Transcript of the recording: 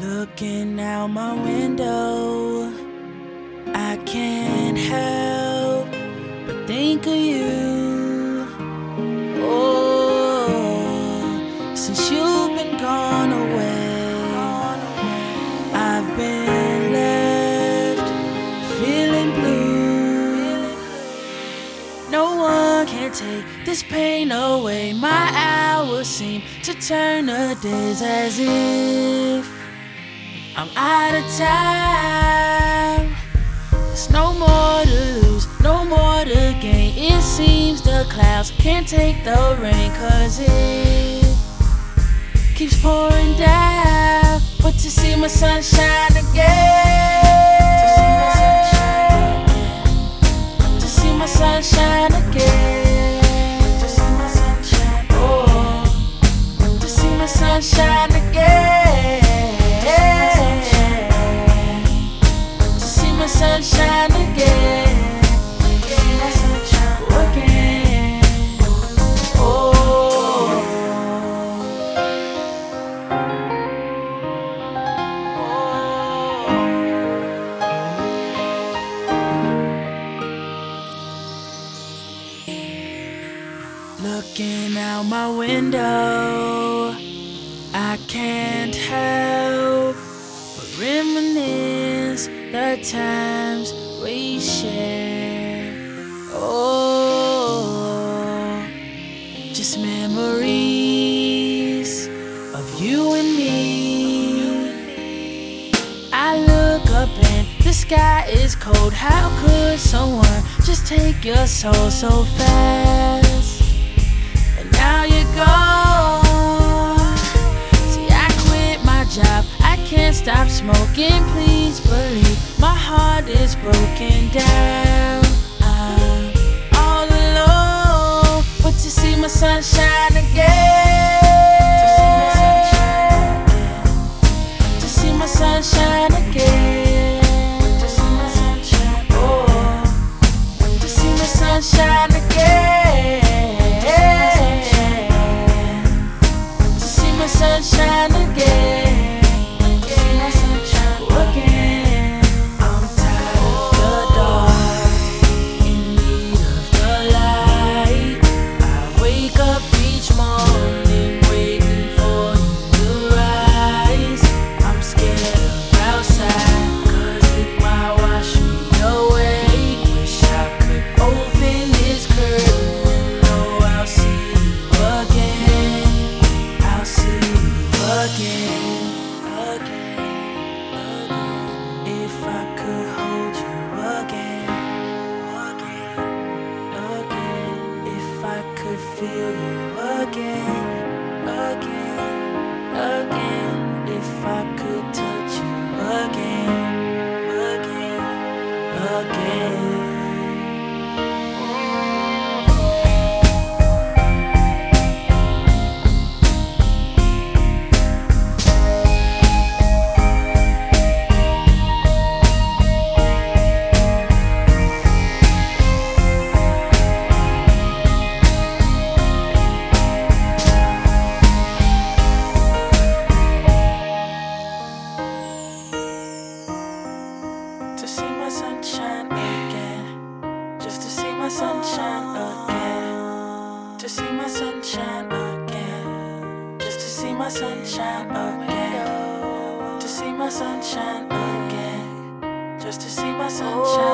Looking out my window, I can't help but think of you. Oh, since you've been gone away, I've been left feeling blue. No one can take this pain away. My hours seem to turn to days as if I'm out of time. There's no more to lose, no more to gain. It seems the clouds can't take the rain, cause it keeps pouring down. But to see my sunshine again, My sunshine again. Again. Oh. Looking out my window, I can't help but reminisce the times we shared. Oh, just memories of you and me. I look up and the sky is cold. How could someone just take your soul so fast? Can't stop smoking. Please believe my heart is broken down. I'm all alone, but to see my sunshine feel you again, to see my sunshine again. Just to see my sunshine again. To see my sunshine again. Just to see my sunshine again. To see my sunshine again. Just to see my sunshine